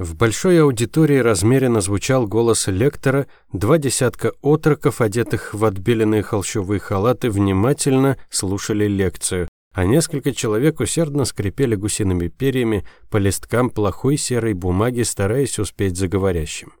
В большой аудитории размеренно звучал голос лектора, два десятка отроков, одетых в отбеленные холщовые халаты, внимательно слушали лекцию, а несколько человек усердно скрипели гусиными перьями по листкам плохой серой бумаги, стараясь успеть за говорящим.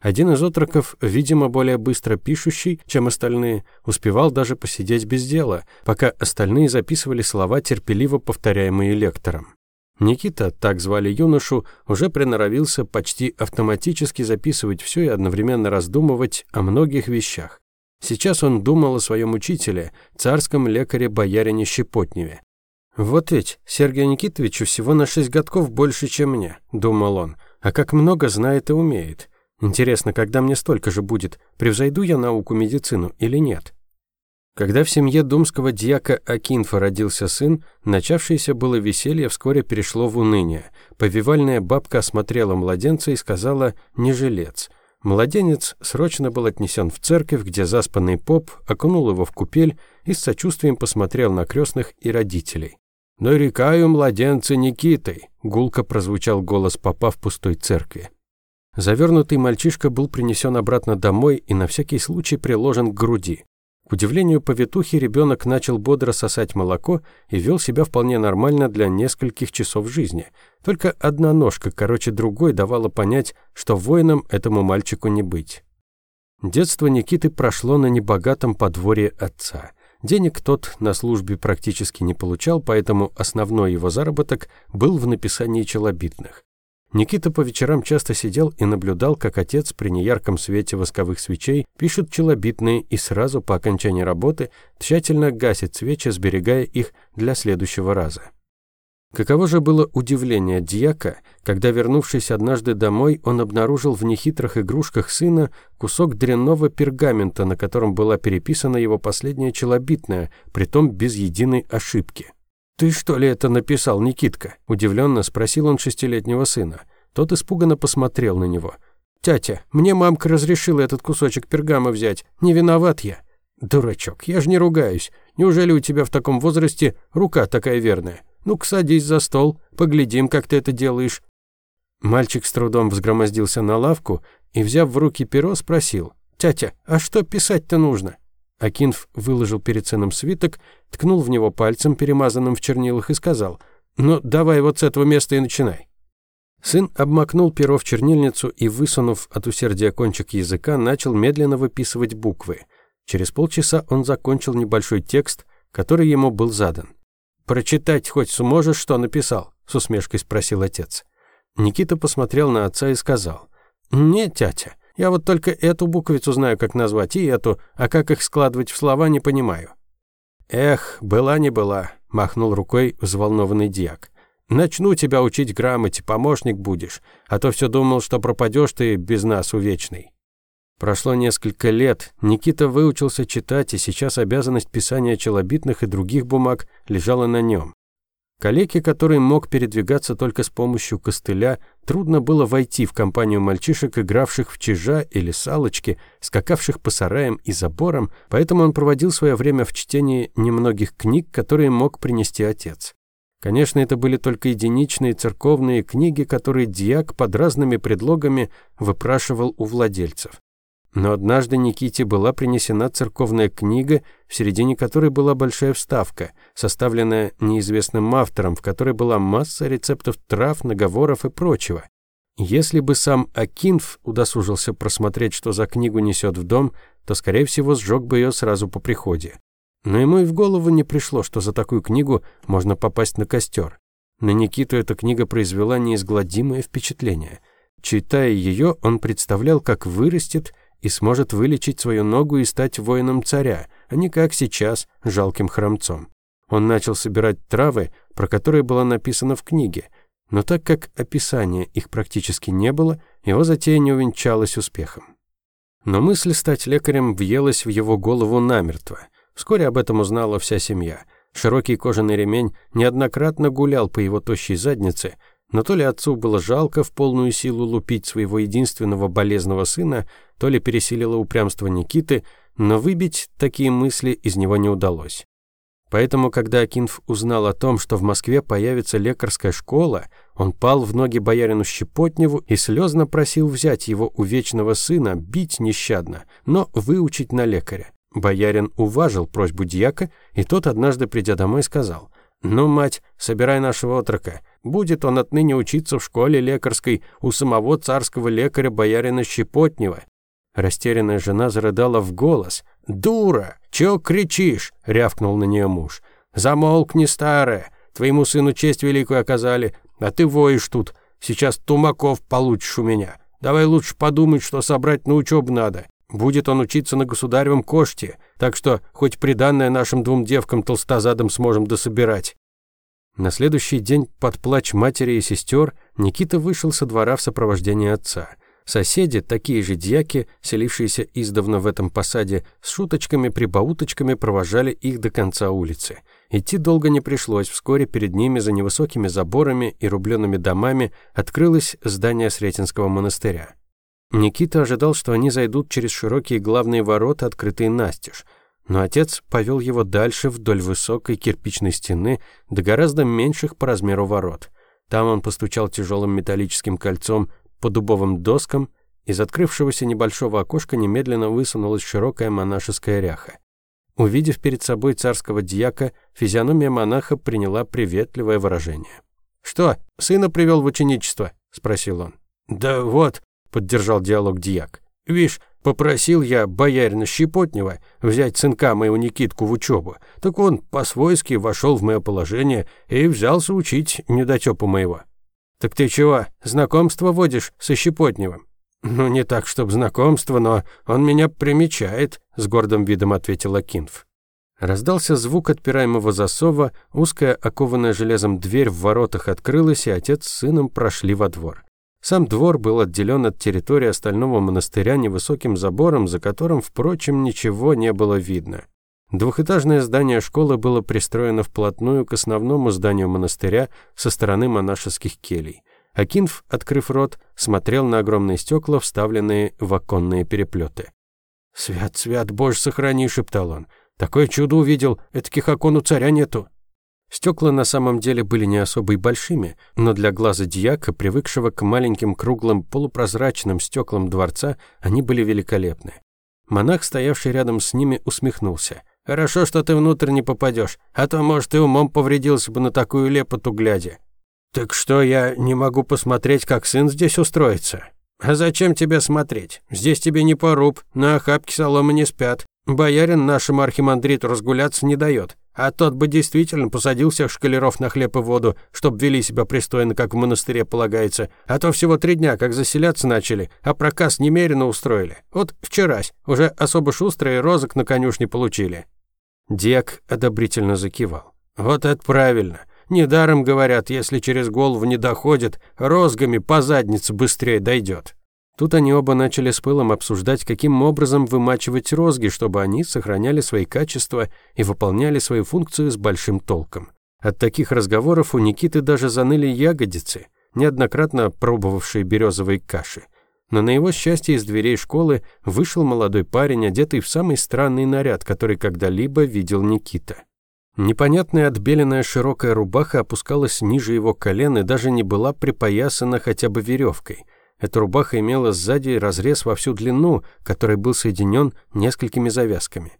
Один из отроков, видимо, более быстро пишущий, чем остальные, успевал даже посидеть без дела, пока остальные записывали слова, терпеливо повторяемые лектором. Никита, так звали юношу, уже приноровился почти автоматически записывать все и одновременно раздумывать о многих вещах. Сейчас он думал о своем учителе, царском лекаре-боярине Щепотневе. «Вот ведь, Сергею Никитовичу всего на шесть годков больше, чем мне», — думал он, «а как много знает и умеет. Интересно, когда мне столько же будет, превзойду я науку медицину или нет?» Когда в семье думского дьяка Акинфа родился сын, начавшееся было веселье вскоре перешло в уныние. Повивальная бабка осмотрела младенца и сказала «не жилец». Младенец срочно был отнесен в церковь, где заспанный поп окунул его в купель и с сочувствием посмотрел на крестных и родителей. «Нарекаю младенца Никитой», — гулко прозвучал голос попа в пустой церкви. Завернутый мальчишка был принесен обратно домой и на всякий случай приложен к груди. К удивлению повитухи, ребенок начал бодро сосать молоко и вел себя вполне нормально для нескольких часов жизни. Только одна ножка, короче другой, давала понять, что воином этому мальчику не быть. Детство Никиты прошло на небогатом подворье отца. Денег тот на службе практически не получал, поэтому основной его заработок был в написании челобитных. Никита по вечерам часто сидел и наблюдал, как отец при неярком свете восковых свечей пишет челобитные и сразу по окончании работы тщательно гасит свечи, сберегая их для следующего раза. Каково же было удивление дьяка, когда, вернувшись однажды домой, он обнаружил в нехитрых игрушках сына кусок дрянного пергамента, на котором была переписана его последняя челобитная, притом без единой ошибки. «Ты что ли это написал, Никитка?» – удивленно спросил он шестилетнего сына. Тот испуганно посмотрел на него. «Тятя, мне мамка разрешила этот кусочек пергама взять. Не виноват я». «Дурачок, я же не ругаюсь. Неужели у тебя в таком возрасте рука такая верная? Ну-ка садись за стол, поглядим, как ты это делаешь». Мальчик с трудом взгромоздился на лавку и, взяв в руки перо, спросил. «Тятя, а что писать-то нужно?» Акинф выложил перед сыном свиток, ткнул в него пальцем, перемазанным в чернилах, и сказал, «Ну, давай вот с этого места и начинай». Сын обмакнул перо в чернильницу и, высунув от усердия кончик языка, начал медленно выписывать буквы. Через полчаса он закончил небольшой текст, который ему был задан. «Прочитать хоть сможешь, что написал?» — с усмешкой спросил отец. Никита посмотрел на отца и сказал, «Нет, тятя, я вот только эту буквицу знаю, как назвать, и эту, а как их складывать в слова, не понимаю». «Эх, была не была», — махнул рукой взволнованный дьяк. «Начну тебя учить грамоте, помощник будешь, а то все думал, что пропадешь ты без нас увечный». Прошло несколько лет, Никита выучился читать, и сейчас обязанность писания челобитных и других бумаг лежала на нем. Калеке, который мог передвигаться только с помощью костыля, трудно было войти в компанию мальчишек, игравших в чижа или салочки, скакавших по сараям и заборам, поэтому он проводил свое время в чтении немногих книг, которые мог принести отец. Конечно, это были только единичные церковные книги, которые дьяк под разными предлогами выпрашивал у владельцев. Но однажды Никите была принесена церковная книга, в середине которой была большая вставка, составленная неизвестным автором, в которой была масса рецептов трав, наговоров и прочего. Если бы сам Акинф удосужился просмотреть, что за книгу несет в дом, то, скорее всего, сжег бы ее сразу по приходе. Но ему и в голову не пришло, что за такую книгу можно попасть на костер. На Никиту эта книга произвела неизгладимое впечатление. Читая ее, он представлял, как вырастет и сможет вылечить свою ногу и стать воином царя, а не как сейчас, жалким хромцом. Он начал собирать травы, про которые было написано в книге, но так как описания их практически не было, его затея не увенчалась успехом. Но мысль стать лекарем въелась в его голову намертво. Вскоре об этом узнала вся семья. Широкий кожаный ремень неоднократно гулял по его тощей заднице, но то ли отцу было жалко в полную силу лупить своего единственного болезного сына, то ли пересилило упрямство Никиты, но выбить такие мысли из него не удалось. Поэтому, когда Акинф узнал о том, что в Москве появится лекарская школа, он пал в ноги боярину Щепотневу и слезно просил взять его у вечного сына, бить нещадно, но выучить на лекаря. Боярин уважил просьбу дьяка, и тот однажды, придя домой, сказал, «Ну, мать, собирай нашего отрока. Будет он отныне учиться в школе лекарской у самого царского лекаря боярина Щепотнева». Растерянная жена зарыдала в голос, «Дура! Чего кричишь?» — рявкнул на нее муж. «Замолкни, старая! Твоему сыну честь великую оказали, а ты воешь тут. Сейчас тумаков получишь у меня. Давай лучше подумать, что собрать на учебу надо. Будет он учиться на государевом коште, так что хоть приданное нашим двум девкам толстозадам сможем дособирать». На следующий день под плач матери и сестер Никита вышел со двора в сопровождении отца. Соседи, такие же дьяки, селившиеся издавна в этом посаде, с шуточками-прибауточками провожали их до конца улицы. Идти долго не пришлось, вскоре перед ними за невысокими заборами и рубленными домами открылось здание Сретенского монастыря. Никита ожидал, что они зайдут через широкие главные ворота, открытые настежь, но отец повел его дальше вдоль высокой кирпичной стены до гораздо меньших по размеру ворот. Там он постучал тяжелым металлическим кольцом по дубовым доскам, из открывшегося небольшого окошка немедленно высунулась широкая монашеская ряха. Увидев перед собой царского дьяка, физиономия монаха приняла приветливое выражение. «Что, сына привел в ученичество?» – спросил он. «Да вот», – поддержал диалог дьяк. «Вишь, попросил я боярина Щепотнева взять сынка моего Никитку в учебу, так он по-свойски вошел в мое положение и взялся учить недотепу моего. «Так ты чего, знакомство водишь со Щепотневым?» «Ну, не так, чтоб знакомство, но он меня примечает», — с гордым видом ответил Акинф. Раздался звук отпираемого засова, узкая, окованная железом дверь в воротах открылась, и отец с сыном прошли во двор. Сам двор был отделен от территории остального монастыря невысоким забором, за которым, впрочем, ничего не было видно. Двухэтажное здание школы было пристроено вплотную к основному зданию монастыря со стороны монашеских келей. Акинф, открыв рот, смотрел на огромные стекла, вставленные в оконные переплеты. «Свят, свят, боже, сохрани!» — шептал он. «Такое чудо увидел, этаких окон у царя нету!» Стекла на самом деле были не особо и большими, но для глаза дьяка, привыкшего к маленьким круглым полупрозрачным стеклам дворца, они были великолепны. Монах, стоявший рядом с ними, усмехнулся. Хорошо, что ты внутрь не попадешь, а то, может, и умом повредился бы на такую лепоту глядя. Так что, я не могу посмотреть, как сын здесь устроится? А зачем тебе смотреть? Здесь тебе не поруб, на охапке соломы не спят. Боярин нашему архимандриту разгуляться не дает. А тот бы действительно посадил всех шкалеров на хлеб и воду, чтоб вели себя пристойно, как в монастыре полагается. А то всего три дня, как заселяться начали, а проказ немерено устроили. Вот вчерась, уже особо шустрые розок на конюшне получили. Дек одобрительно закивал. «Вот это правильно. Недаром говорят, если через голову не доходит, розгами по заднице быстрее дойдет». Тут они оба начали с пылом обсуждать, каким образом вымачивать розги, чтобы они сохраняли свои качества и выполняли свою функцию с большим толком. От таких разговоров у Никиты даже заныли ягодицы, неоднократно пробовавшие березовой каши но на его счастье из дверей школы вышел молодой парень, одетый в самый странный наряд, который когда-либо видел Никита. Непонятная отбеленная широкая рубаха опускалась ниже его колен и даже не была припоясана хотя бы веревкой. Эта рубаха имела сзади разрез во всю длину, который был соединен несколькими завязками.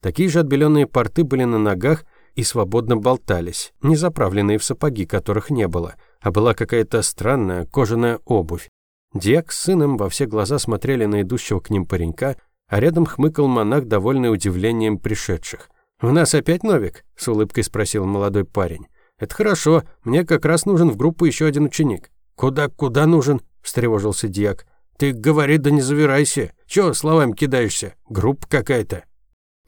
Такие же отбеленные порты были на ногах и свободно болтались, не заправленные в сапоги, которых не было, а была какая-то странная кожаная обувь, Диак с сыном во все глаза смотрели на идущего к ним паренька, а рядом хмыкал монах, довольный удивлением пришедших. «У нас опять Новик?» — с улыбкой спросил молодой парень. «Это хорошо, мне как раз нужен в группу еще один ученик». «Куда, куда нужен?» — встревожился Диак. «Ты говори, да не завирайся. Чего словами кидаешься? Группа какая-то».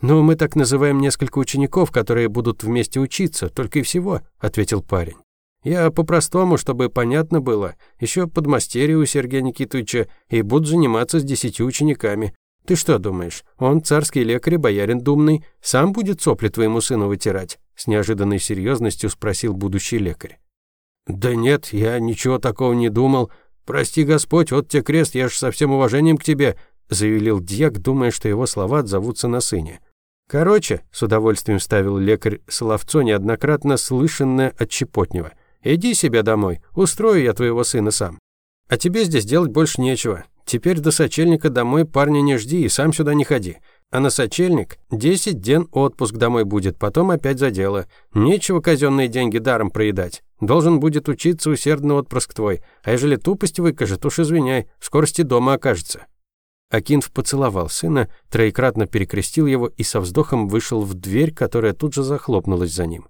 «Ну, мы так называем несколько учеников, которые будут вместе учиться, только и всего», — ответил парень. Я по-простому, чтобы понятно было, еще подмастерье у Сергея Никитовича и буду заниматься с десятью учениками. Ты что думаешь, он, царский лекарь, боярин думный, сам будет сопли твоему сыну вытирать?» С неожиданной серьезностью спросил будущий лекарь. «Да нет, я ничего такого не думал. Прости, Господь, вот тебе крест, я ж со всем уважением к тебе», заявил дьяк, думая, что его слова отзовутся на сыне. Короче, с удовольствием ставил лекарь словцо, неоднократно слышанное от Чепотнева. Иди себе домой, устрою я твоего сына сам. А тебе здесь делать больше нечего. Теперь до сочельника домой парня не жди и сам сюда не ходи. А на сочельник 10 ден отпуск домой будет, потом опять за дело. Нечего казенные деньги даром проедать. Должен будет учиться усердно отпрыск твой. А ежели тупость выкажет, уж извиняй, в скорости дома окажется. Акинф поцеловал сына, троекратно перекрестил его и со вздохом вышел в дверь, которая тут же захлопнулась за ним.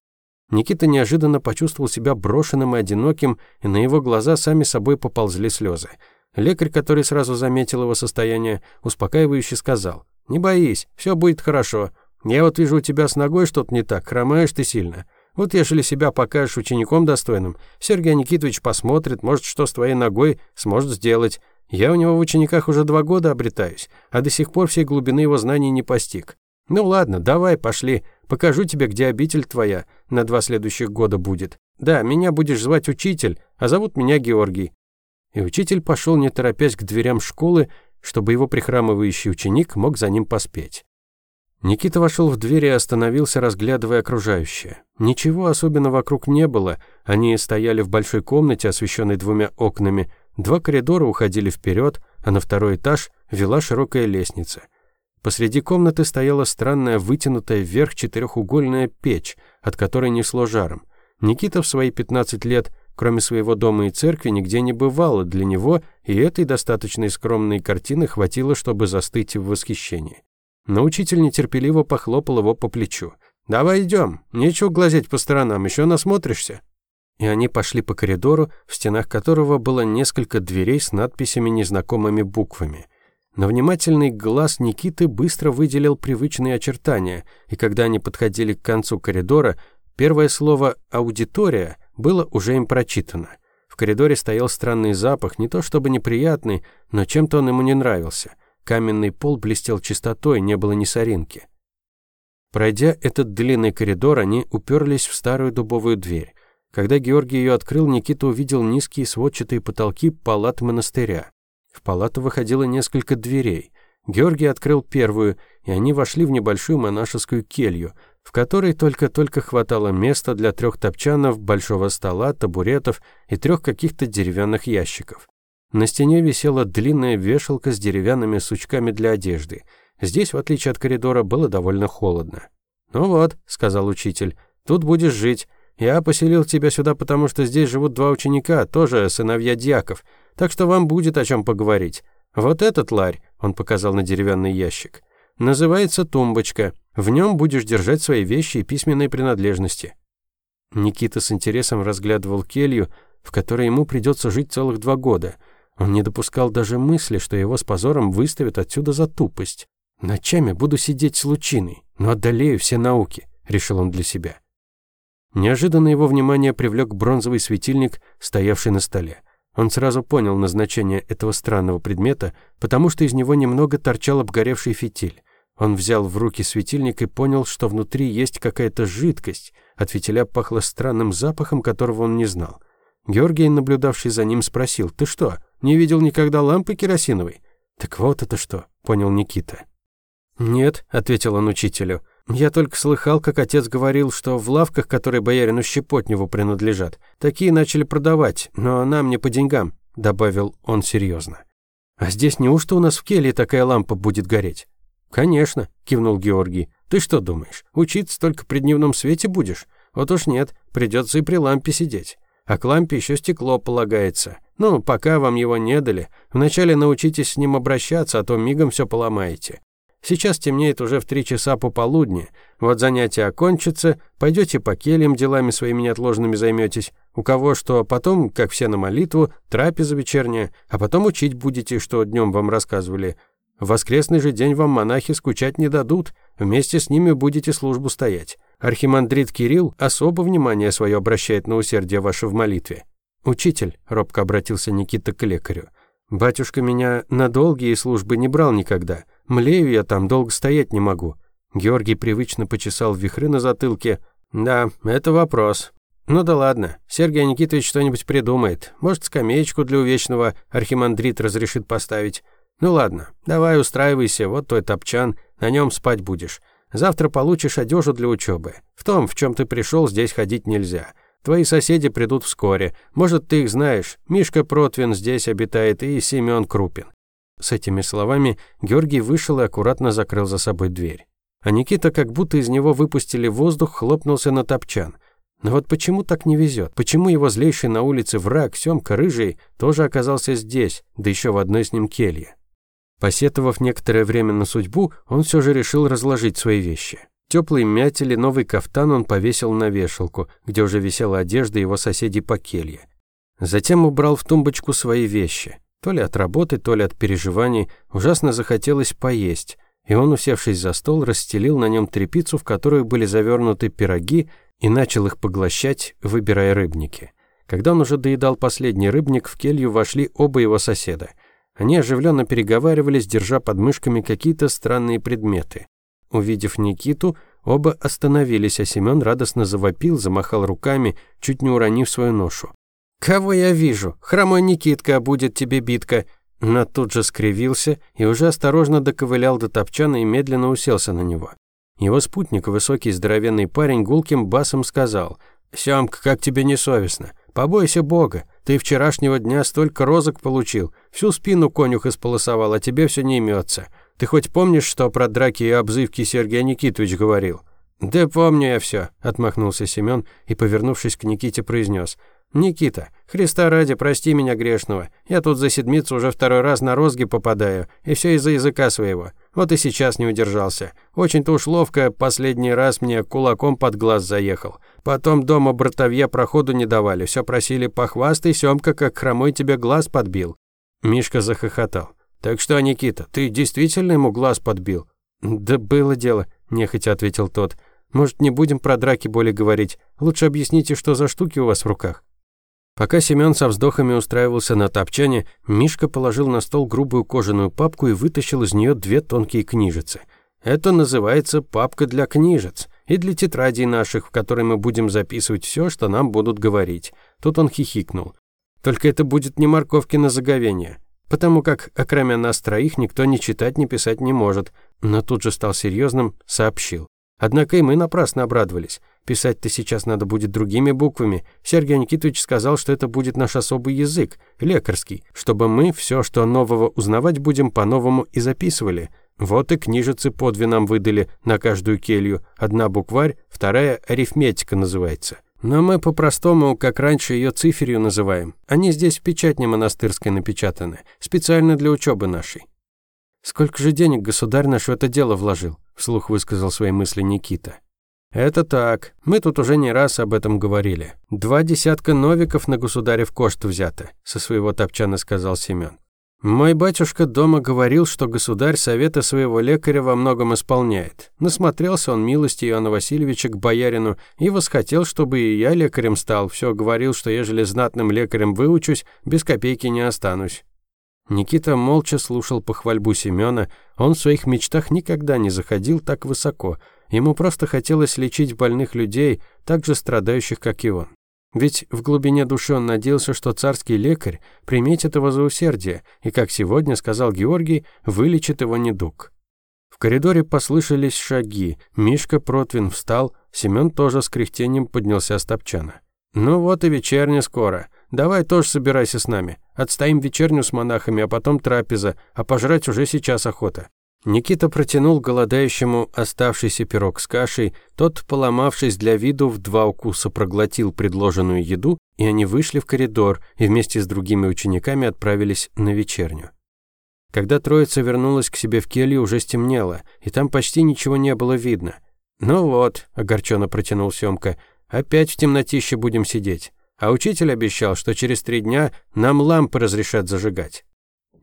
Никита неожиданно почувствовал себя брошенным и одиноким, и на его глаза сами собой поползли слезы. Лекарь, который сразу заметил его состояние, успокаивающе сказал, «Не боись, все будет хорошо. Я вот вижу у тебя с ногой что-то не так, хромаешь ты сильно. Вот ежели себя покажешь учеником достойным, Сергей Никитович посмотрит, может, что с твоей ногой сможет сделать. Я у него в учениках уже два года обретаюсь, а до сих пор всей глубины его знаний не постиг. Ну ладно, давай, пошли, покажу тебе, где обитель твоя на два следующих года будет. Да, меня будешь звать учитель, а зовут меня Георгий. И учитель пошел, не торопясь, к дверям школы, чтобы его прихрамывающий ученик мог за ним поспеть. Никита вошел в дверь и остановился, разглядывая окружающее. Ничего особенного вокруг не было. Они стояли в большой комнате, освещенной двумя окнами. Два коридора уходили вперед, а на второй этаж вела широкая лестница. Посреди комнаты стояла странная вытянутая вверх четырехугольная печь, от которой несло жаром. Никита в свои 15 лет Кроме своего дома и церкви нигде не бывало для него, и этой достаточной скромной картины хватило, чтобы застыть в восхищении. Но учитель нетерпеливо похлопал его по плечу. «Давай идем, нечего глазеть по сторонам, еще насмотришься». И они пошли по коридору, в стенах которого было несколько дверей с надписями незнакомыми буквами. Но внимательный глаз Никиты быстро выделил привычные очертания, и когда они подходили к концу коридора, первое слово «аудитория» было уже им прочитано. В коридоре стоял странный запах, не то чтобы неприятный, но чем-то он ему не нравился. Каменный пол блестел чистотой, не было ни соринки. Пройдя этот длинный коридор, они уперлись в старую дубовую дверь. Когда Георгий ее открыл, Никита увидел низкие сводчатые потолки палат монастыря. В палату выходило несколько дверей. Георгий открыл первую, и они вошли в небольшую монашескую келью, в которой только-только хватало места для трех топчанов, большого стола, табуретов и трех каких-то деревянных ящиков. На стене висела длинная вешалка с деревянными сучками для одежды. Здесь, в отличие от коридора, было довольно холодно. «Ну вот», — сказал учитель, — «тут будешь жить. Я поселил тебя сюда, потому что здесь живут два ученика, тоже сыновья дьяков, так что вам будет о чем поговорить. Вот этот ларь», — он показал на деревянный ящик, — «называется тумбочка». В нем будешь держать свои вещи и письменные принадлежности». Никита с интересом разглядывал келью, в которой ему придется жить целых два года. Он не допускал даже мысли, что его с позором выставят отсюда за тупость. «Ночами буду сидеть с лучиной, но одолею все науки», — решил он для себя. Неожиданно его внимание привлек бронзовый светильник, стоявший на столе. Он сразу понял назначение этого странного предмета, потому что из него немного торчал обгоревший фитиль. Он взял в руки светильник и понял, что внутри есть какая-то жидкость. От фитиля пахло странным запахом, которого он не знал. Георгий, наблюдавший за ним, спросил, «Ты что, не видел никогда лампы керосиновой?» «Так вот это что», — понял Никита. «Нет», — ответил он учителю, «я только слыхал, как отец говорил, что в лавках, которые боярину Щепотневу принадлежат, такие начали продавать, но нам не по деньгам», — добавил он серьезно. «А здесь неужто у нас в келье такая лампа будет гореть?» «Конечно», — кивнул Георгий. «Ты что думаешь, учиться только при дневном свете будешь? Вот уж нет, придется и при лампе сидеть. А к лампе еще стекло полагается. Ну, пока вам его не дали, вначале научитесь с ним обращаться, а то мигом все поломаете. Сейчас темнеет уже в три часа пополудни. Вот занятия окончатся, пойдете по кельям делами своими неотложными займетесь. У кого что, потом, как все на молитву, трапеза вечерняя, а потом учить будете, что днем вам рассказывали. В воскресный же день вам монахи скучать не дадут, вместе с ними будете службу стоять. Архимандрит Кирилл особо внимание свое обращает на усердие ваше в молитве. «Учитель», — робко обратился Никита к лекарю, «батюшка меня на долгие службы не брал никогда. Млею я там, долго стоять не могу». Георгий привычно почесал вихры на затылке. «Да, это вопрос. Ну да ладно, Сергей Никитович что-нибудь придумает. Может, скамеечку для увечного архимандрит разрешит поставить. Ну ладно, давай устраивайся, вот твой топчан, на нем спать будешь. Завтра получишь одежду для учебы. В том, в чем ты пришел, здесь ходить нельзя. Твои соседи придут вскоре. Может, ты их знаешь. Мишка Протвин здесь обитает и Семен Крупин». С этими словами Георгий вышел и аккуратно закрыл за собой дверь. А Никита, как будто из него выпустили воздух, хлопнулся на топчан. Но вот почему так не везет? Почему его злейший на улице враг, Семка Рыжий, тоже оказался здесь, да еще в одной с ним келье? Посетовав некоторое время на судьбу, он все же решил разложить свои вещи. Теплый мятель новый кафтан он повесил на вешалку, где уже висела одежда его соседей по келье. Затем убрал в тумбочку свои вещи. То ли от работы, то ли от переживаний ужасно захотелось поесть, и он, усевшись за стол, расстелил на нем тряпицу, в которую были завернуты пироги, и начал их поглощать, выбирая рыбники. Когда он уже доедал последний рыбник, в келью вошли оба его соседа. Они оживленно переговаривались, держа под мышками какие-то странные предметы. Увидев Никиту, оба остановились, а Семен радостно завопил, замахал руками, чуть не уронив свою ношу. «Кого я вижу? Хромой Никитка, будет тебе битка!» Но тут же скривился и уже осторожно доковылял до топчана и медленно уселся на него. Его спутник, высокий здоровенный парень, гулким басом сказал, «Сёмка, как тебе не совестно? Побойся Бога. Ты вчерашнего дня столько розок получил, всю спину конюх исполосовал, а тебе все не имется. Ты хоть помнишь, что про драки и обзывки Сергей Никитович говорил?» «Да помню я все», — отмахнулся Семен и, повернувшись к Никите, произнес, «Никита, Христа ради, прости меня грешного. Я тут за седмицу уже второй раз на розги попадаю, и все из-за языка своего. Вот и сейчас не удержался. Очень-то уж ловко последний раз мне кулаком под глаз заехал. Потом дома братовья проходу не давали, все просили похвастай, Семка, как хромой тебе глаз подбил». Мишка захохотал. «Так что, Никита, ты действительно ему глаз подбил?» «Да было дело», – нехотя ответил тот. «Может, не будем про драки более говорить? Лучше объясните, что за штуки у вас в руках?» Пока Семен со вздохами устраивался на топчане, Мишка положил на стол грубую кожаную папку и вытащил из нее две тонкие книжицы. Это называется папка для книжец и для тетрадей наших, в которой мы будем записывать все, что нам будут говорить. Тут он хихикнул. Только это будет не морковки на заговение, потому как, окромя нас троих, никто ни читать, ни писать не может. Но тут же стал серьезным, сообщил. Однако и мы напрасно обрадовались. Писать-то сейчас надо будет другими буквами. Сергей Никитович сказал, что это будет наш особый язык, лекарский, чтобы мы все, что нового узнавать будем, по-новому и записывали. Вот и книжицы по две нам выдали на каждую келью. Одна букварь, вторая арифметика называется. Но мы по-простому, как раньше, ее циферью называем. Они здесь в печатне монастырской напечатаны, специально для учебы нашей. «Сколько же денег государь наш в это дело вложил?» – вслух высказал свои мысли Никита. «Это так. Мы тут уже не раз об этом говорили. Два десятка новиков на государев кошт взято», — со своего топчана сказал Семен. «Мой батюшка дома говорил, что государь совета своего лекаря во многом исполняет. Насмотрелся он милости Иоанна Васильевича к боярину и восхотел, чтобы и я лекарем стал. Все говорил, что ежели знатным лекарем выучусь, без копейки не останусь». Никита молча слушал похвальбу Семена. Он в своих мечтах никогда не заходил так высоко — Ему просто хотелось лечить больных людей, так же страдающих, как и он. Ведь в глубине души он надеялся, что царский лекарь приметит его за усердие и, как сегодня сказал Георгий, вылечит его недуг. В коридоре послышались шаги. Мишка Протвин встал, Семен тоже с кряхтением поднялся с топчана. «Ну вот и вечерня скоро. Давай тоже собирайся с нами. Отстоим вечерню с монахами, а потом трапеза, а пожрать уже сейчас охота. Никита протянул голодающему оставшийся пирог с кашей, тот, поломавшись для виду, в два укуса проглотил предложенную еду, и они вышли в коридор и вместе с другими учениками отправились на вечерню. Когда троица вернулась к себе в келью, уже стемнело, и там почти ничего не было видно. «Ну вот», — огорченно протянул Семка, — «опять в темнотище будем сидеть. А учитель обещал, что через три дня нам лампы разрешат зажигать».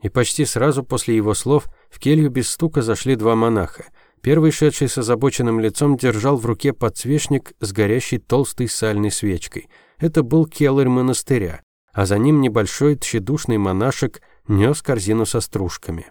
И почти сразу после его слов в келью без стука зашли два монаха. Первый, шедший с озабоченным лицом, держал в руке подсвечник с горящей толстой сальной свечкой. Это был келарь монастыря, а за ним небольшой тщедушный монашек нес корзину со стружками.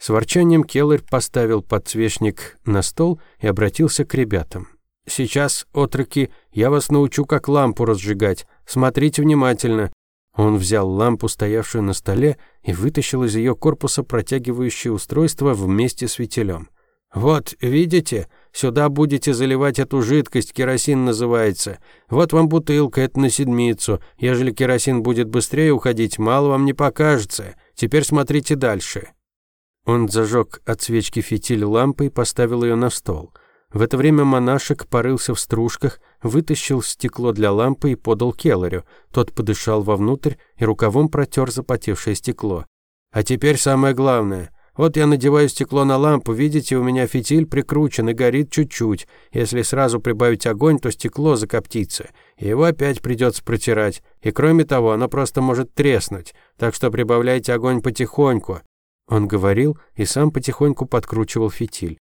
С ворчанием келарь поставил подсвечник на стол и обратился к ребятам. «Сейчас, отроки, я вас научу, как лампу разжигать. Смотрите внимательно. Он взял лампу, стоявшую на столе, и вытащил из ее корпуса протягивающее устройство вместе с фитилем. «Вот, видите? Сюда будете заливать эту жидкость, керосин называется. Вот вам бутылка, это на седмицу. Ежели керосин будет быстрее уходить, мало вам не покажется. Теперь смотрите дальше». Он зажег от свечки фитиль лампы и поставил ее на стол. В это время монашек порылся в стружках, вытащил стекло для лампы и подал Келлерю. Тот подышал вовнутрь и рукавом протер запотевшее стекло. «А теперь самое главное. Вот я надеваю стекло на лампу, видите, у меня фитиль прикручен и горит чуть-чуть. Если сразу прибавить огонь, то стекло закоптится. И его опять придется протирать. И кроме того, оно просто может треснуть. Так что прибавляйте огонь потихоньку». Он говорил и сам потихоньку подкручивал фитиль.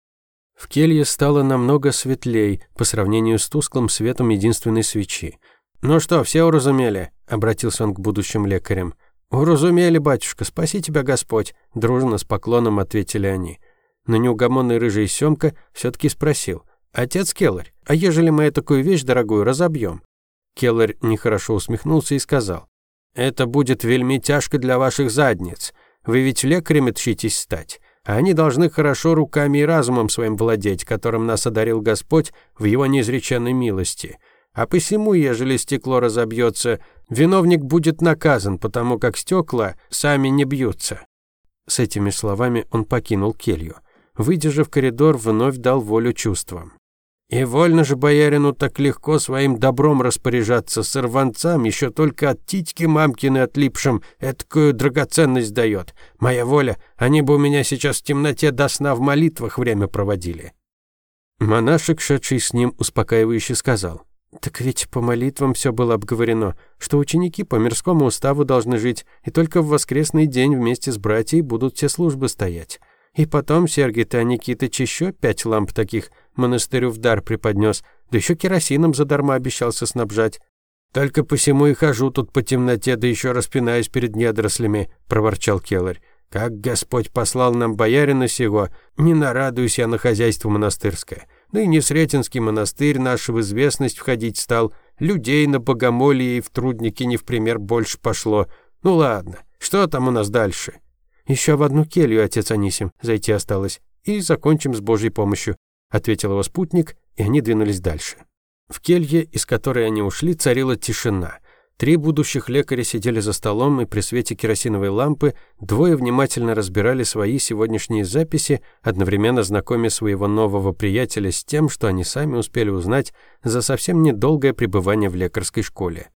В келье стало намного светлей по сравнению с тусклым светом единственной свечи. «Ну что, все уразумели?» — обратился он к будущим лекарям. «Уразумели, батюшка, спаси тебя Господь!» — дружно с поклоном ответили они. Но неугомонный рыжий Семка все-таки спросил. «Отец Келларь, а ежели мы такую вещь дорогую разобьем?» Келларь нехорошо усмехнулся и сказал. «Это будет вельми тяжко для ваших задниц. Вы ведь лекарем тщитесь стать они должны хорошо руками и разумом своим владеть, которым нас одарил Господь в его неизреченной милости. А посему, ежели стекло разобьется, виновник будет наказан, потому как стекла сами не бьются». С этими словами он покинул келью. Выйдя же в коридор, вновь дал волю чувствам. И вольно же боярину так легко своим добром распоряжаться сорванцам, еще только от титьки мамкины отлипшим эткую драгоценность дает. Моя воля, они бы у меня сейчас в темноте до сна в молитвах время проводили». Монашек, шедший с ним, успокаивающе сказал. «Так ведь по молитвам все было обговорено, что ученики по мирскому уставу должны жить, и только в воскресный день вместе с братьей будут все службы стоять. И потом Сергий-то Никитыч еще пять ламп таких монастырю в дар преподнес, да еще керосином задарма обещался снабжать. «Только посему и хожу тут по темноте, да еще распинаюсь перед недорослями», — проворчал Келарь. «Как Господь послал нам боярина сего, не нарадуюсь я на хозяйство монастырское. Да и не Сретенский монастырь наш в известность входить стал, людей на богомолие и в трудники не в пример больше пошло. Ну ладно, что там у нас дальше?» «Еще в одну келью, отец Анисим, зайти осталось, и закончим с Божьей помощью ответил его спутник, и они двинулись дальше. В келье, из которой они ушли, царила тишина. Три будущих лекаря сидели за столом, и при свете керосиновой лампы двое внимательно разбирали свои сегодняшние записи, одновременно знакомя своего нового приятеля с тем, что они сами успели узнать за совсем недолгое пребывание в лекарской школе.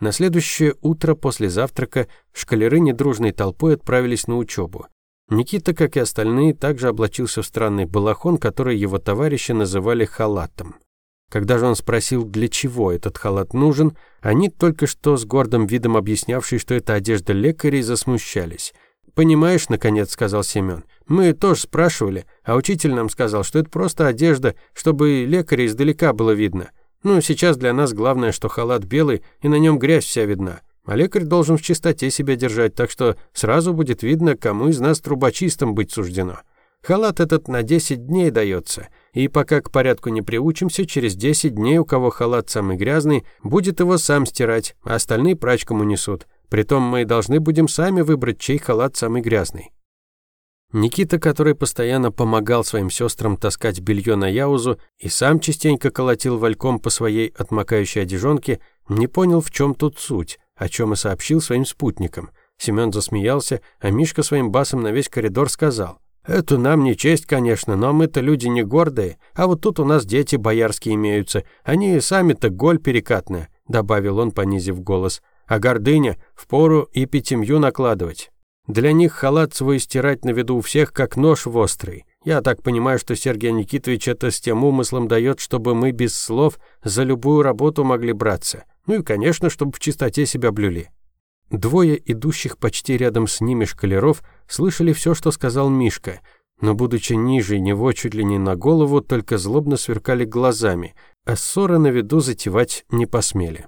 На следующее утро после завтрака школяры недружной толпой отправились на учебу. Никита, как и остальные, также облачился в странный балахон, который его товарищи называли халатом. Когда же он спросил, для чего этот халат нужен, они, только что с гордым видом объяснявшие, что это одежда лекарей, засмущались. «Понимаешь, — наконец сказал Семен, — мы тоже спрашивали, а учитель нам сказал, что это просто одежда, чтобы лекаря издалека было видно. Ну, сейчас для нас главное, что халат белый, и на нем грязь вся видна. А лекарь должен в чистоте себя держать, так что сразу будет видно, кому из нас трубочистом быть суждено. Халат этот на 10 дней дается, и пока к порядку не приучимся, через 10 дней у кого халат самый грязный, будет его сам стирать, а остальные прачкам унесут. Притом мы должны будем сами выбрать, чей халат самый грязный. Никита, который постоянно помогал своим сестрам таскать белье на Яузу и сам частенько колотил вальком по своей отмокающей одежонке, не понял, в чем тут суть о чем и сообщил своим спутникам. Семен засмеялся, а Мишка своим басом на весь коридор сказал. «Это нам не честь, конечно, но мы-то люди не гордые, а вот тут у нас дети боярские имеются, они сами-то голь перекатная», добавил он, понизив голос. «А гордыня впору и пятимью накладывать. Для них халат свой стирать на виду у всех, как нож в острый. Я так понимаю, что Сергей Никитович это с тем умыслом дает, чтобы мы без слов за любую работу могли браться. Ну и, конечно, чтобы в чистоте себя блюли. Двое идущих почти рядом с ними шкалеров слышали все, что сказал Мишка, но, будучи ниже него чуть ли не на голову, только злобно сверкали глазами, а ссоры на виду затевать не посмели.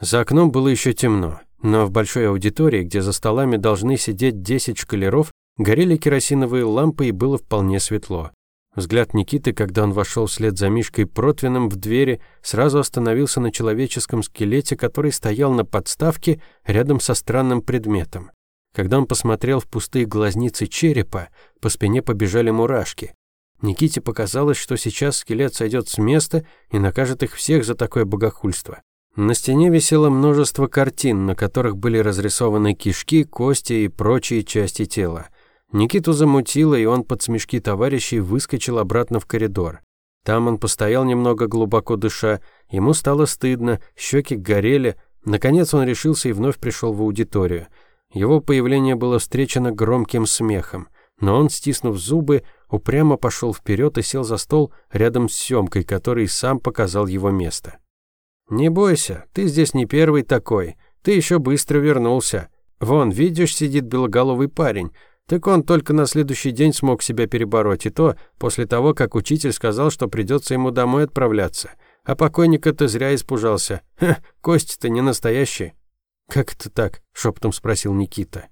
За окном было еще темно, но в большой аудитории, где за столами должны сидеть 10 шкалеров, горели керосиновые лампы и было вполне светло. Взгляд Никиты, когда он вошел вслед за Мишкой Протвином в двери, сразу остановился на человеческом скелете, который стоял на подставке рядом со странным предметом. Когда он посмотрел в пустые глазницы черепа, по спине побежали мурашки. Никите показалось, что сейчас скелет сойдет с места и накажет их всех за такое богохульство. На стене висело множество картин, на которых были разрисованы кишки, кости и прочие части тела. Никиту замутило, и он под смешки товарищей выскочил обратно в коридор. Там он постоял немного глубоко дыша, ему стало стыдно, щеки горели. Наконец он решился и вновь пришел в аудиторию. Его появление было встречено громким смехом, но он, стиснув зубы, упрямо пошел вперед и сел за стол рядом с Семкой, который сам показал его место. «Не бойся, ты здесь не первый такой, ты еще быстро вернулся. Вон, видишь, сидит белоголовый парень, так он только на следующий день смог себя перебороть, и то после того, как учитель сказал, что придется ему домой отправляться. А покойника-то зря испужался. Ха, кости-то не настоящие». «Как это так?» – шепотом спросил Никита.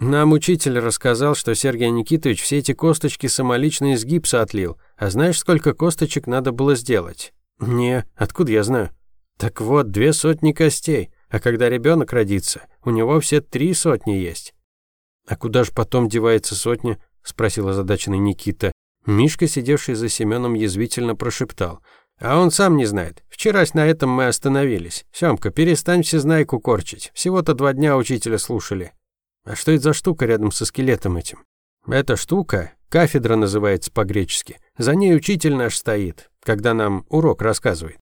Нам учитель рассказал, что Сергей Никитович все эти косточки самолично из гипса отлил. А знаешь, сколько косточек надо было сделать? Не, откуда я знаю? Так вот, две сотни костей. А когда ребенок родится, у него все три сотни есть. А куда ж потом девается сотня? Спросил озадаченный Никита. Мишка, сидевший за Семеном, язвительно прошептал. А он сам не знает. Вчерась на этом мы остановились. Семка, перестань всезнайку корчить. Всего-то два дня учителя слушали. А что это за штука рядом со скелетом этим? Эта штука, кафедра называется по-гречески. За ней учитель наш стоит, когда нам урок рассказывает.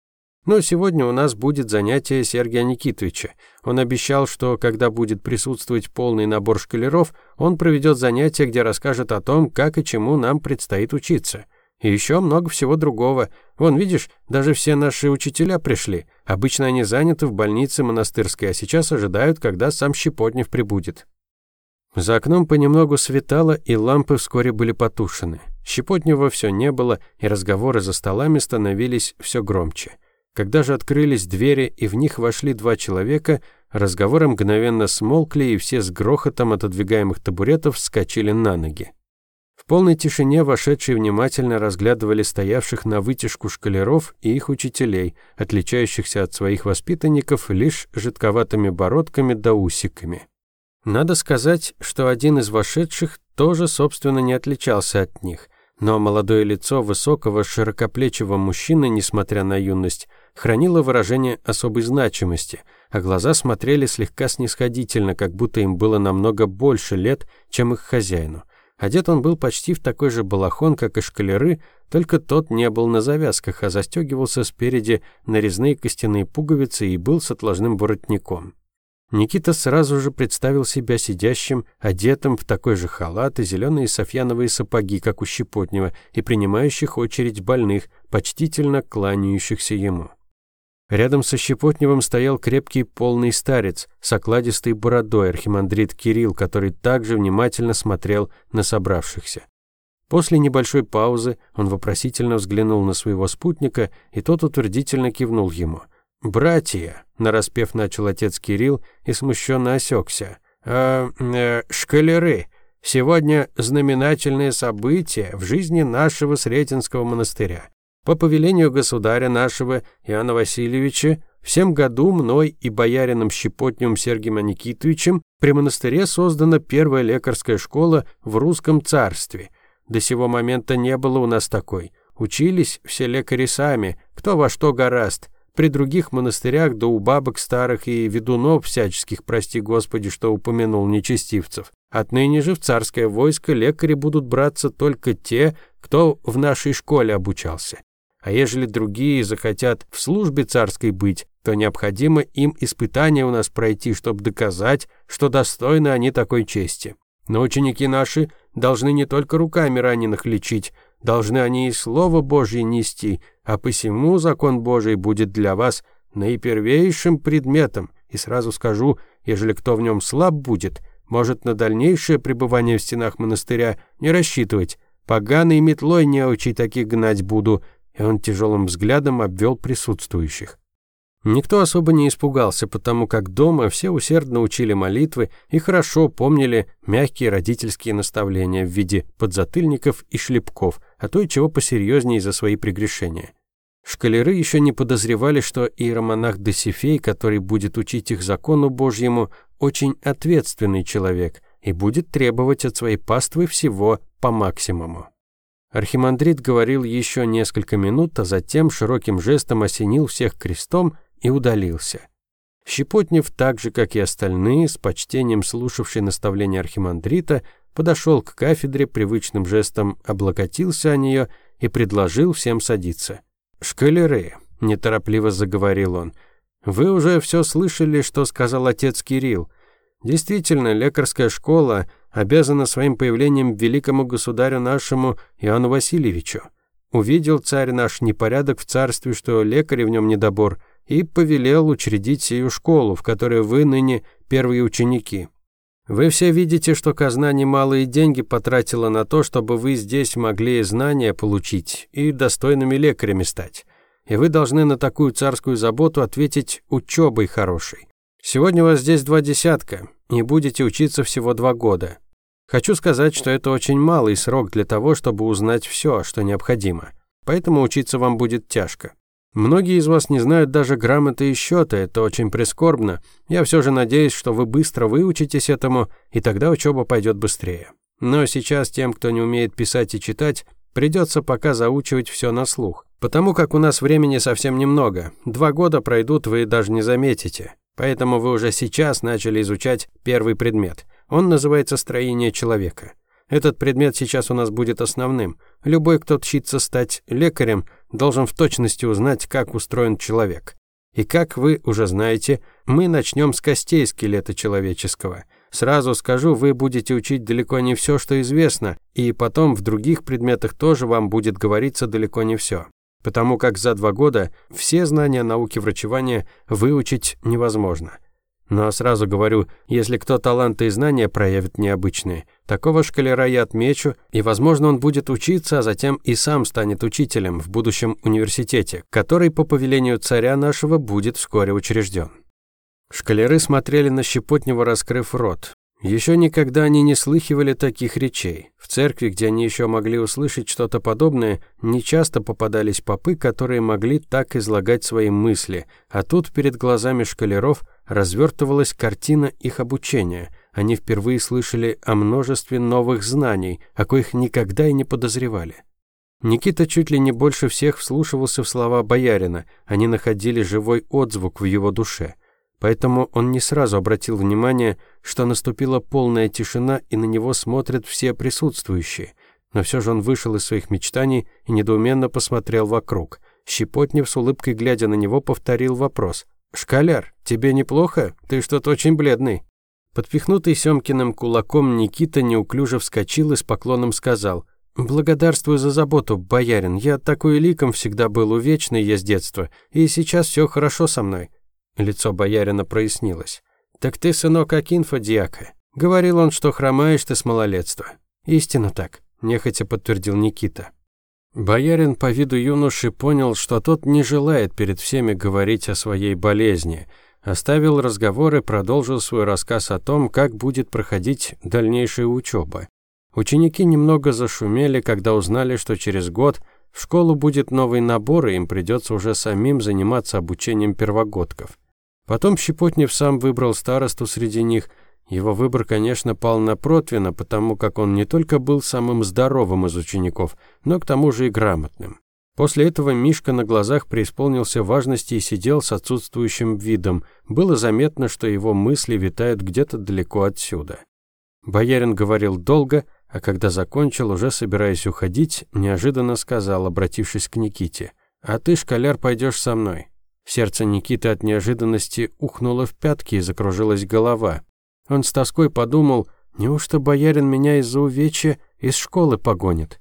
Но сегодня у нас будет занятие Сергея Никитовича. Он обещал, что когда будет присутствовать полный набор шкалеров, он проведет занятие, где расскажет о том, как и чему нам предстоит учиться. И еще много всего другого. Вон, видишь, даже все наши учителя пришли. Обычно они заняты в больнице монастырской, а сейчас ожидают, когда сам Щепотнев прибудет. За окном понемногу светало, и лампы вскоре были потушены. Щепотнего все не было, и разговоры за столами становились все громче. Когда же открылись двери, и в них вошли два человека, разговоры мгновенно смолкли, и все с грохотом отодвигаемых табуретов вскочили на ноги. В полной тишине вошедшие внимательно разглядывали стоявших на вытяжку шкалеров и их учителей, отличающихся от своих воспитанников лишь жидковатыми бородками да усиками. Надо сказать, что один из вошедших тоже, собственно, не отличался от них, но молодое лицо высокого, широкоплечего мужчины, несмотря на юность, хранило выражение особой значимости, а глаза смотрели слегка снисходительно, как будто им было намного больше лет, чем их хозяину. Одет он был почти в такой же балахон, как и шкалеры, только тот не был на завязках, а застегивался спереди нарезные костяные пуговицы и был с отложным воротником. Никита сразу же представил себя сидящим, одетым в такой же халат и зеленые софьяновые сапоги, как у Щепотнева, и принимающих очередь больных, почтительно кланяющихся ему. Рядом со Щепотневым стоял крепкий полный старец с окладистой бородой, архимандрит Кирилл, который также внимательно смотрел на собравшихся. После небольшой паузы он вопросительно взглянул на своего спутника, и тот утвердительно кивнул ему – «Братья», — нараспев начал отец Кирилл и смущенно осекся. «Э, э, «Шкалеры, сегодня знаменательное событие в жизни нашего Сретенского монастыря. По повелению государя нашего Иоанна Васильевича в всем году мной и боярином Щепотневым Сергием Никитовичем при монастыре создана первая лекарская школа в русском царстве. До сего момента не было у нас такой. Учились все лекари сами, кто во что гораст. При других монастырях, да у бабок старых и ведунов всяческих, прости Господи, что упомянул нечестивцев. Отныне же в царское войско лекари будут браться только те, кто в нашей школе обучался. А ежели другие захотят в службе царской быть, то необходимо им испытания у нас пройти, чтобы доказать, что достойны они такой чести. Но ученики наши должны не только руками раненых лечить, должны они и Слово Божье нести, а посему закон Божий будет для вас наипервейшим предметом, и сразу скажу, ежели кто в нем слаб будет, может на дальнейшее пребывание в стенах монастыря не рассчитывать. Поганой метлой неучи таких гнать буду». И он тяжелым взглядом обвел присутствующих. Никто особо не испугался, потому как дома все усердно учили молитвы и хорошо помнили мягкие родительские наставления в виде подзатыльников и шлепков, а то и чего посерьезнее за свои прегрешения. Шкалеры еще не подозревали, что иеромонах Досифей, который будет учить их закону Божьему, очень ответственный человек и будет требовать от своей паствы всего по максимуму. Архимандрит говорил еще несколько минут, а затем широким жестом осенил всех крестом и удалился. Щепотнев, так же, как и остальные, с почтением слушавший наставления архимандрита, подошел к кафедре, привычным жестом облокотился о нее и предложил всем садиться. «Шкалеры», — неторопливо заговорил он, — «вы уже все слышали, что сказал отец Кирилл. Действительно, лекарская школа обязана своим появлением великому государю нашему Иоанну Васильевичу. Увидел царь наш непорядок в царстве, что лекарей в нем недобор, и повелел учредить сию школу, в которой вы ныне первые ученики. Вы все видите, что казна немалые деньги потратила на то, чтобы вы здесь могли знания получить и достойными лекарями стать. И вы должны на такую царскую заботу ответить учебой хорошей. Сегодня у вас здесь два десятка, и будете учиться всего два года. Хочу сказать, что это очень малый срок для того, чтобы узнать все, что необходимо. Поэтому учиться вам будет тяжко. Многие из вас не знают даже грамоты и счета, это очень прискорбно. Я все же надеюсь, что вы быстро выучитесь этому, и тогда учеба пойдет быстрее. Но сейчас тем, кто не умеет писать и читать, придется пока заучивать все на слух. Потому как у нас времени совсем немного. Два года пройдут, вы даже не заметите. Поэтому вы уже сейчас начали изучать первый предмет. Он называется «Строение человека». Этот предмет сейчас у нас будет основным. Любой, кто тщится стать лекарем, должен в точности узнать, как устроен человек. И как вы уже знаете, мы начнем с костей скелета человеческого. Сразу скажу, вы будете учить далеко не все, что известно, и потом в других предметах тоже вам будет говориться далеко не все потому как за два года все знания науки врачевания выучить невозможно. Но сразу говорю, если кто таланты и знания проявит необычные, такого шкалера я отмечу, и, возможно, он будет учиться, а затем и сам станет учителем в будущем университете, который по повелению царя нашего будет вскоре учрежден. Шкалеры смотрели на Щепотнева, раскрыв рот. Еще никогда они не слыхивали таких речей. В церкви, где они еще могли услышать что-то подобное, нечасто попадались попы, которые могли так излагать свои мысли, а тут перед глазами шкалеров развертывалась картина их обучения. Они впервые слышали о множестве новых знаний, о коих никогда и не подозревали. Никита чуть ли не больше всех вслушивался в слова боярина, они находили живой отзвук в его душе – Поэтому он не сразу обратил внимание, что наступила полная тишина и на него смотрят все присутствующие. Но все же он вышел из своих мечтаний и недоуменно посмотрел вокруг. Щепотнев с улыбкой глядя на него повторил вопрос. «Шкаляр, тебе неплохо? Ты что-то очень бледный». Подпихнутый Семкиным кулаком Никита неуклюже вскочил и с поклоном сказал «Благодарствую за заботу, боярин. Я такой ликом всегда был увечный я с детства, и сейчас все хорошо со мной. Лицо боярина прояснилось. «Так ты, сынок Акинфа, дьяка. Говорил он, что хромаешь ты с малолетства. Истинно так», – нехотя подтвердил Никита. Боярин по виду юноши понял, что тот не желает перед всеми говорить о своей болезни, оставил разговор и продолжил свой рассказ о том, как будет проходить дальнейшая учеба. Ученики немного зашумели, когда узнали, что через год в школу будет новый набор, и им придется уже самим заниматься обучением первогодков. Потом Щепотнев сам выбрал старосту среди них. Его выбор, конечно, пал на Протвина, потому как он не только был самым здоровым из учеников, но к тому же и грамотным. После этого Мишка на глазах преисполнился важности и сидел с отсутствующим видом. Было заметно, что его мысли витают где-то далеко отсюда. Боярин говорил долго, а когда закончил, уже собираясь уходить, неожиданно сказал, обратившись к Никите, «А ты, школяр, пойдешь со мной. Сердце Никиты от неожиданности ухнуло в пятки и закружилась голова. Он с тоской подумал, неужто боярин меня из-за увечья из школы погонит?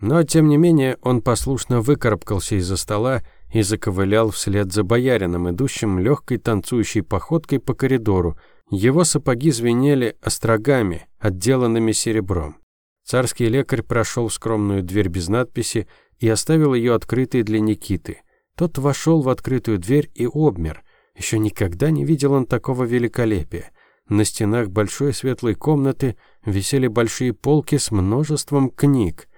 Но, тем не менее, он послушно выкарабкался из-за стола и заковылял вслед за боярином, идущим легкой танцующей походкой по коридору. Его сапоги звенели острогами, отделанными серебром. Царский лекарь прошел скромную дверь без надписи и оставил ее открытой для Никиты. Тот вошел в открытую дверь и обмер. Еще никогда не видел он такого великолепия. На стенах большой светлой комнаты висели большие полки с множеством книг.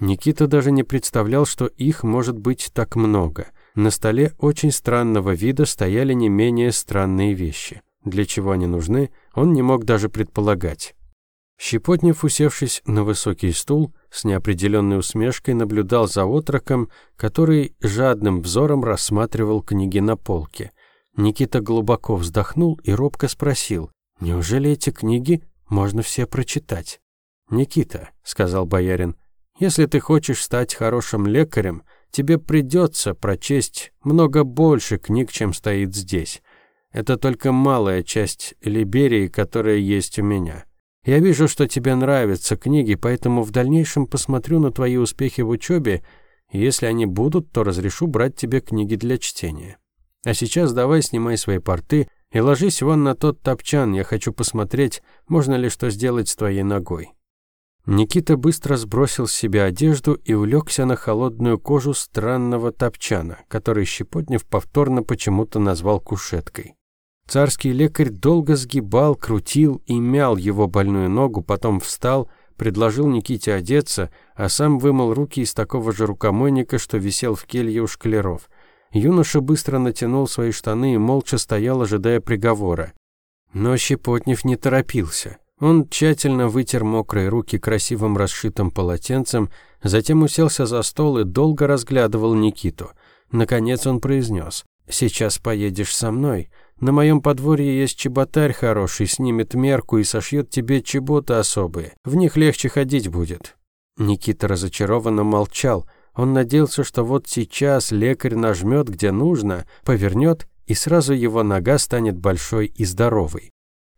Никита даже не представлял, что их может быть так много. На столе очень странного вида стояли не менее странные вещи. Для чего они нужны, он не мог даже предполагать. Щепотнев, усевшись на высокий стул, с неопределенной усмешкой наблюдал за отроком, который жадным взором рассматривал книги на полке. Никита глубоко вздохнул и робко спросил, «Неужели эти книги можно все прочитать?» «Никита», — сказал боярин, — «если ты хочешь стать хорошим лекарем, тебе придется прочесть много больше книг, чем стоит здесь. Это только малая часть Либерии, которая есть у меня. Я вижу, что тебе нравятся книги, поэтому в дальнейшем посмотрю на твои успехи в учебе, и если они будут, то разрешу брать тебе книги для чтения. А сейчас давай снимай свои порты и ложись вон на тот топчан, я хочу посмотреть, можно ли что сделать с твоей ногой». Никита быстро сбросил с себя одежду и улегся на холодную кожу странного топчана, который Щепотнев повторно почему-то назвал кушеткой. Царский лекарь долго сгибал, крутил и мял его больную ногу, потом встал, предложил Никите одеться, а сам вымыл руки из такого же рукомойника, что висел в келье у шкалеров. Юноша быстро натянул свои штаны и молча стоял, ожидая приговора. Но Щепотнев не торопился. Он тщательно вытер мокрые руки красивым расшитым полотенцем, затем уселся за стол и долго разглядывал Никиту. Наконец он произнес «Сейчас поедешь со мной». На моем подворье есть чеботарь хороший, снимет мерку и сошьет тебе чеботы особые. В них легче ходить будет». Никита разочарованно молчал. Он надеялся, что вот сейчас лекарь нажмет где нужно, повернет, и сразу его нога станет большой и здоровой.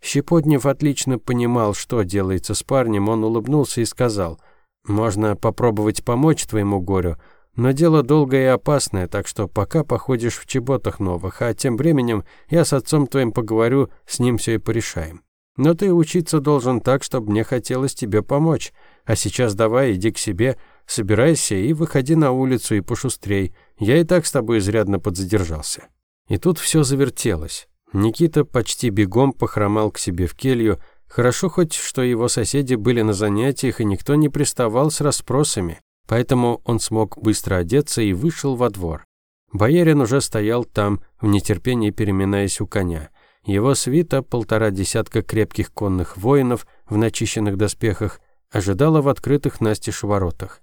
Щепотнев отлично понимал, что делается с парнем, он улыбнулся и сказал, «Можно попробовать помочь твоему горю, но дело долгое и опасное, так что пока походишь в чеботах новых, а тем временем я с отцом твоим поговорю, с ним все и порешаем. Но ты учиться должен так, чтобы мне хотелось тебе помочь. А сейчас давай, иди к себе, собирайся и выходи на улицу и пошустрей. Я и так с тобой изрядно подзадержался». И тут все завертелось. Никита почти бегом похромал к себе в келью. Хорошо хоть, что его соседи были на занятиях, и никто не приставал с расспросами. Поэтому он смог быстро одеться и вышел во двор. Боярин уже стоял там, в нетерпении переминаясь у коня. Его свита, полтора десятка крепких конных воинов в начищенных доспехах, ожидала в открытых настежь воротах.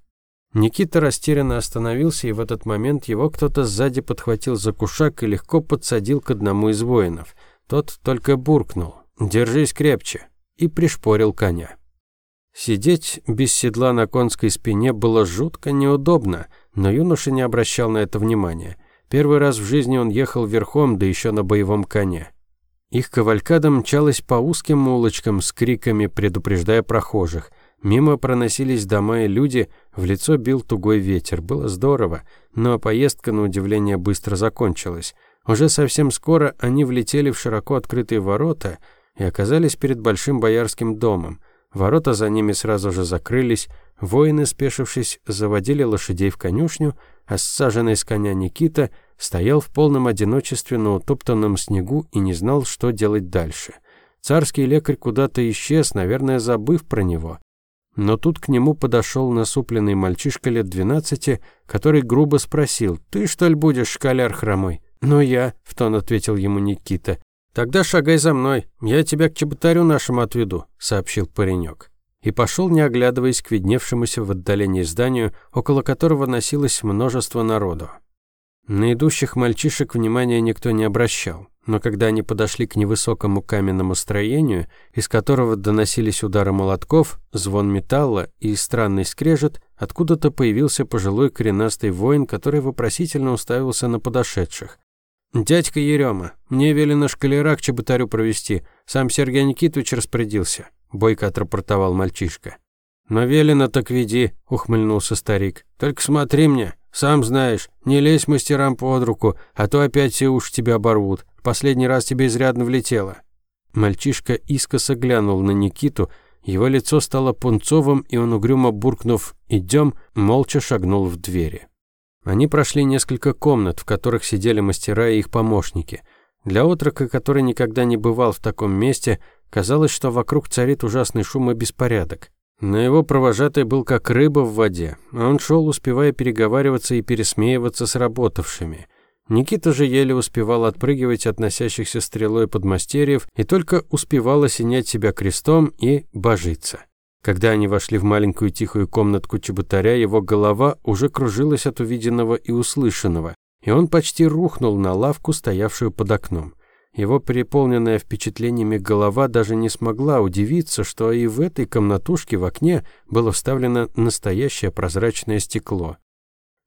Никита растерянно остановился, и в этот момент его кто-то сзади подхватил за кушак и легко подсадил к одному из воинов. Тот только буркнул «Держись крепче» и пришпорил коня. Сидеть без седла на конской спине было жутко неудобно, но юноша не обращал на это внимания. Первый раз в жизни он ехал верхом, да еще на боевом коне. Их кавалькада мчалась по узким улочкам с криками, предупреждая прохожих. Мимо проносились дома и люди, в лицо бил тугой ветер. Было здорово, но поездка, на удивление, быстро закончилась. Уже совсем скоро они влетели в широко открытые ворота и оказались перед большим боярским домом – Ворота за ними сразу же закрылись, воины, спешившись, заводили лошадей в конюшню, а саженный с коня Никита стоял в полном одиночестве на утоптанном снегу и не знал, что делать дальше. Царский лекарь куда-то исчез, наверное, забыв про него. Но тут к нему подошел насупленный мальчишка лет двенадцати, который грубо спросил, «Ты, что ли, будешь школяр хромой?» «Ну я», — в тон ответил ему Никита. «Тогда шагай за мной, я тебя к чеботарю нашему отведу», — сообщил паренек. И пошел, не оглядываясь к видневшемуся в отдалении зданию, около которого носилось множество народу. На идущих мальчишек внимания никто не обращал, но когда они подошли к невысокому каменному строению, из которого доносились удары молотков, звон металла и странный скрежет, откуда-то появился пожилой коренастый воин, который вопросительно уставился на подошедших. «Дядька Ерема, мне велено шкалера к чеботарю провести. Сам Сергей Никитович распорядился», — бойко отрапортовал мальчишка. «Но велено так веди», — ухмыльнулся старик. «Только смотри мне, сам знаешь, не лезь мастерам под руку, а то опять все уши тебя оборвут. Последний раз тебе изрядно влетело». Мальчишка искоса глянул на Никиту, его лицо стало пунцовым, и он, угрюмо буркнув «идем», молча шагнул в двери. Они прошли несколько комнат, в которых сидели мастера и их помощники. Для отрока, который никогда не бывал в таком месте, казалось, что вокруг царит ужасный шум и беспорядок. Но его провожатый был как рыба в воде, а он шел, успевая переговариваться и пересмеиваться с работавшими. Никита же еле успевал отпрыгивать от носящихся стрелой подмастерьев и только успевал осенять себя крестом и божиться. Когда они вошли в маленькую тихую комнатку чеботаря, его голова уже кружилась от увиденного и услышанного, и он почти рухнул на лавку, стоявшую под окном. Его переполненная впечатлениями голова даже не смогла удивиться, что и в этой комнатушке в окне было вставлено настоящее прозрачное стекло.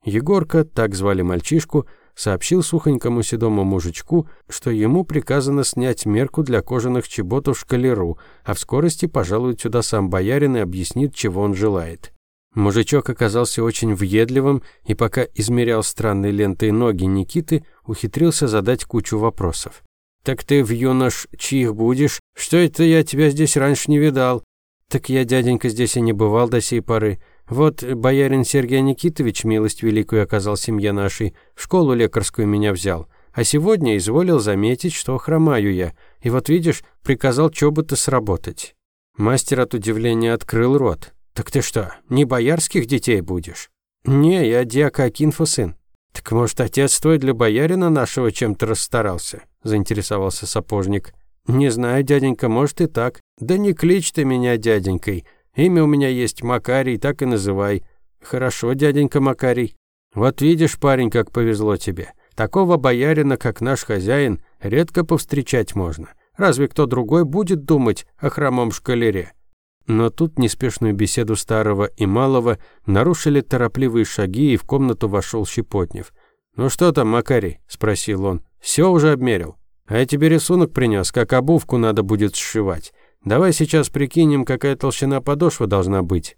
Егорка, так звали мальчишку, сообщил сухонькому седому мужичку, что ему приказано снять мерку для кожаных чеботов шкалеру, а в скорости пожалует сюда сам боярин и объяснит, чего он желает. Мужичок оказался очень въедливым и пока измерял странной лентой ноги Никиты, ухитрился задать кучу вопросов. «Так ты в юнош чьих будешь? Что это я тебя здесь раньше не видал?» «Так я, дяденька, здесь и не бывал до сей поры. Вот боярин Сергей Никитович милость великую оказал семье нашей, в школу лекарскую меня взял. А сегодня изволил заметить, что хромаю я. И вот видишь, приказал чобота сработать». Мастер от удивления открыл рот. «Так ты что, не боярских детей будешь?» «Не, я дьяка Акинфа сын». «Так, может, отец твой для боярина нашего чем-то расстарался?» Заинтересовался сапожник. «Не знаю, дяденька, может и так. Да не кличь ты меня дяденькой. Имя у меня есть Макарий, так и называй. Хорошо, дяденька Макарий. Вот видишь, парень, как повезло тебе. Такого боярина, как наш хозяин, редко повстречать можно. Разве кто другой будет думать о хромом шкалере?» Но тут неспешную беседу старого и малого нарушили торопливые шаги, и в комнату вошел Щепотнев. «Ну что там, Макарий?» – спросил он. Все уже обмерил. А я тебе рисунок принес, как обувку надо будет сшивать. Давай сейчас прикинем, какая толщина подошвы должна быть».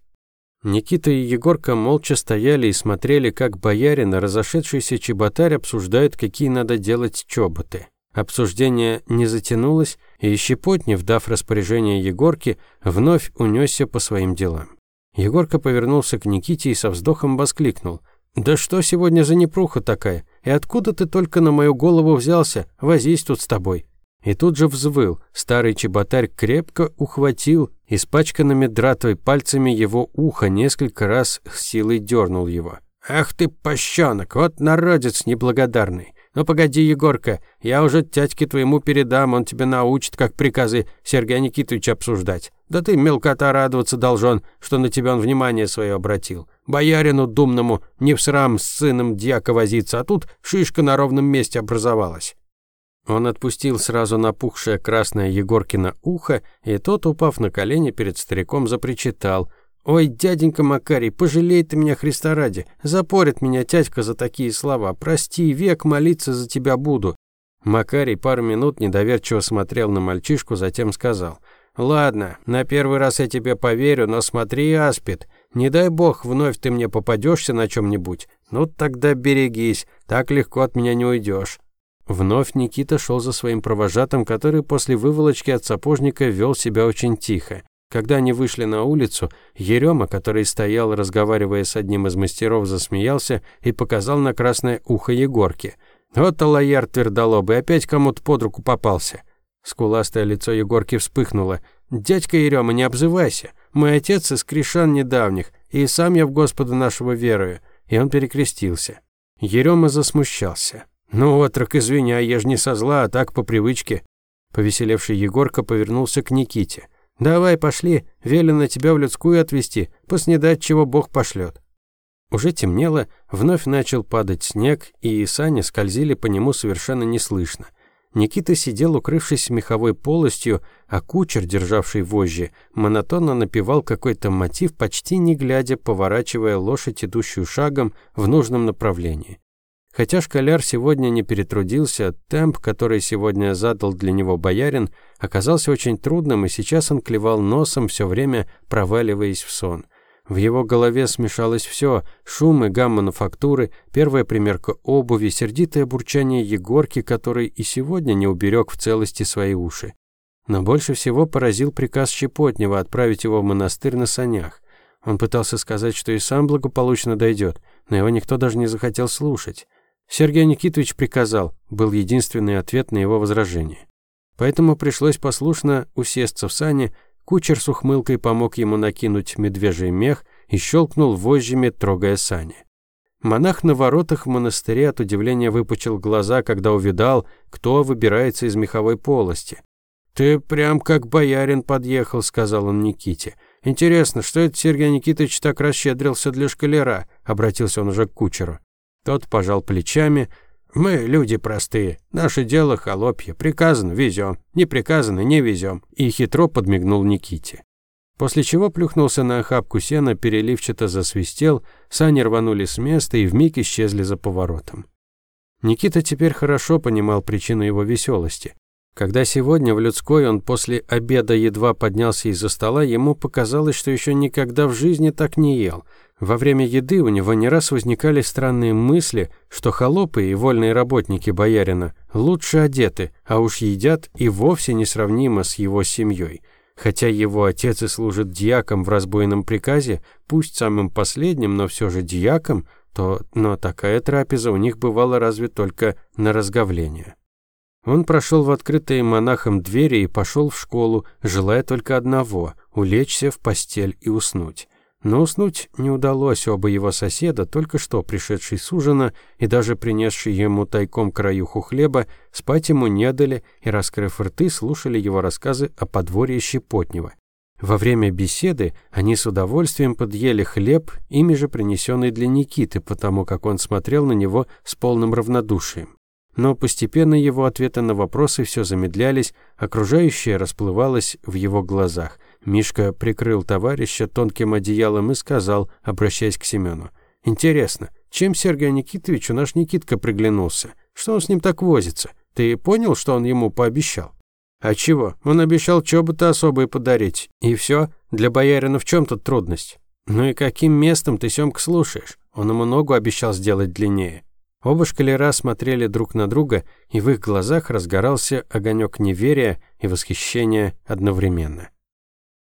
Никита и Егорка молча стояли и смотрели, как боярин разошедшийся чеботарь обсуждают, какие надо делать чоботы. Обсуждение не затянулось, и Щепотнев, дав распоряжение Егорке, вновь унесся по своим делам. Егорка повернулся к Никите и со вздохом воскликнул. «Да что сегодня за непруха такая? И откуда ты только на мою голову взялся? Возись тут с тобой». И тут же взвыл. Старый чеботарь крепко ухватил испачканными дратвой пальцами его ухо, несколько раз силой дернул его. «Ах ты, пощенок, вот народец неблагодарный! Ну погоди, Егорка, я уже тятьке твоему передам, он тебе научит, как приказы Сергея Никитовича обсуждать. Да ты, мелкота, радоваться должен, что на тебя он внимание свое обратил. Боярину думному не в срам с сыном дьяка возиться, а тут шишка на ровном месте образовалась. Он отпустил сразу напухшее красное Егоркино ухо, и тот, упав на колени перед стариком, запричитал. «Ой, дяденька Макарий, пожалей ты меня Христа ради. Запорит меня тятька за такие слова. Прости, век молиться за тебя буду». Макарий пару минут недоверчиво смотрел на мальчишку, затем сказал. «Ладно, на первый раз я тебе поверю, но смотри, аспид. Не дай бог, вновь ты мне попадешься на чем-нибудь. Ну тогда берегись, так легко от меня не уйдешь». Вновь Никита шел за своим провожатым, который после выволочки от сапожника вел себя очень тихо. Когда они вышли на улицу, Ерема, который стоял, разговаривая с одним из мастеров, засмеялся и показал на красное ухо Егорки. «Вот алаяр твердолобый, опять кому-то под руку попался». Скуластое лицо Егорки вспыхнуло. «Дядька Ерема, не обзывайся. Мой отец из Кришан недавних, и сам я в Господа нашего верую». И он перекрестился. Ерема засмущался. «Ну, отрок, извиняй, я ж не со зла, а так по привычке». Повеселевший Егорка повернулся к Никите. «Давай, пошли, велено тебя в людскую отвезти, поснедать, чего Бог пошлет». Уже темнело, вновь начал падать снег, и сани скользили по нему совершенно неслышно. Никита сидел, укрывшись меховой полостью, а кучер, державший вожжи, монотонно напевал какой-то мотив, почти не глядя, поворачивая лошадь, идущую шагом в нужном направлении. Хотя школяр сегодня не перетрудился, темп, который сегодня задал для него боярин, оказался очень трудным, и сейчас он клевал носом, все время проваливаясь в сон. В его голове смешалось все – шум и гам мануфактуры, первая примерка обуви, сердитое бурчание Егорки, который и сегодня не уберег в целости свои уши. Но больше всего поразил приказ Щепотнева отправить его в монастырь на санях. Он пытался сказать, что и сам благополучно дойдет, но его никто даже не захотел слушать. Сергей Никитович приказал, был единственный ответ на его возражение. Поэтому пришлось послушно усесться в сани, кучер с ухмылкой помог ему накинуть медвежий мех и щелкнул вожжами, трогая сани. Монах на воротах в монастыре от удивления выпучил глаза, когда увидал, кто выбирается из меховой полости. «Ты прям как боярин подъехал», — сказал он Никите. «Интересно, что это Сергей Никитович так расщедрился для шкалера?» — обратился он уже к кучеру. Тот пожал плечами. «Мы люди простые. Наше дело холопья. Приказано — везем. Не приказано — не везем». И хитро подмигнул Никите. После чего плюхнулся на охапку сена, переливчато засвистел, сани рванули с места и вмиг исчезли за поворотом. Никита теперь хорошо понимал причину его веселости. Когда сегодня в людской он после обеда едва поднялся из-за стола, ему показалось, что еще никогда в жизни так не ел. Во время еды у него не раз возникали странные мысли, что холопы и вольные работники боярина лучше одеты, а уж едят и вовсе несравнимо с его семьей. Хотя его отец и служит дьяком в разбойном приказе, пусть самым последним, но все же дьяком, то, но такая трапеза у них бывала разве только на разговление. Он прошел в открытые монахом двери и пошел в школу, желая только одного – улечься в постель и уснуть. Но уснуть не удалось, оба его соседа, только что пришедший с ужина и даже принесший ему тайком краюху хлеба, спать ему не дали и, раскрыв рты, слушали его рассказы о подворье Щепотнева. Во время беседы они с удовольствием подъели хлеб, ими же принесенный для Никиты, потому как он смотрел на него с полным равнодушием. Но постепенно его ответы на вопросы все замедлялись, окружающее расплывалось в его глазах. Мишка прикрыл товарища тонким одеялом и сказал, обращаясь к Семену, «Интересно, чем Сергею Никитовичу наш Никитка приглянулся? Что он с ним так возится? Ты понял, что он ему пообещал?» «А чего? Он обещал чоботы особые подарить. И все? Для боярина в чем тут трудность?» «Ну и каким местом ты, Семка, слушаешь? Он ему ногу обещал сделать длиннее». Оба шкалера смотрели друг на друга, и в их глазах разгорался огонек неверия и восхищения одновременно.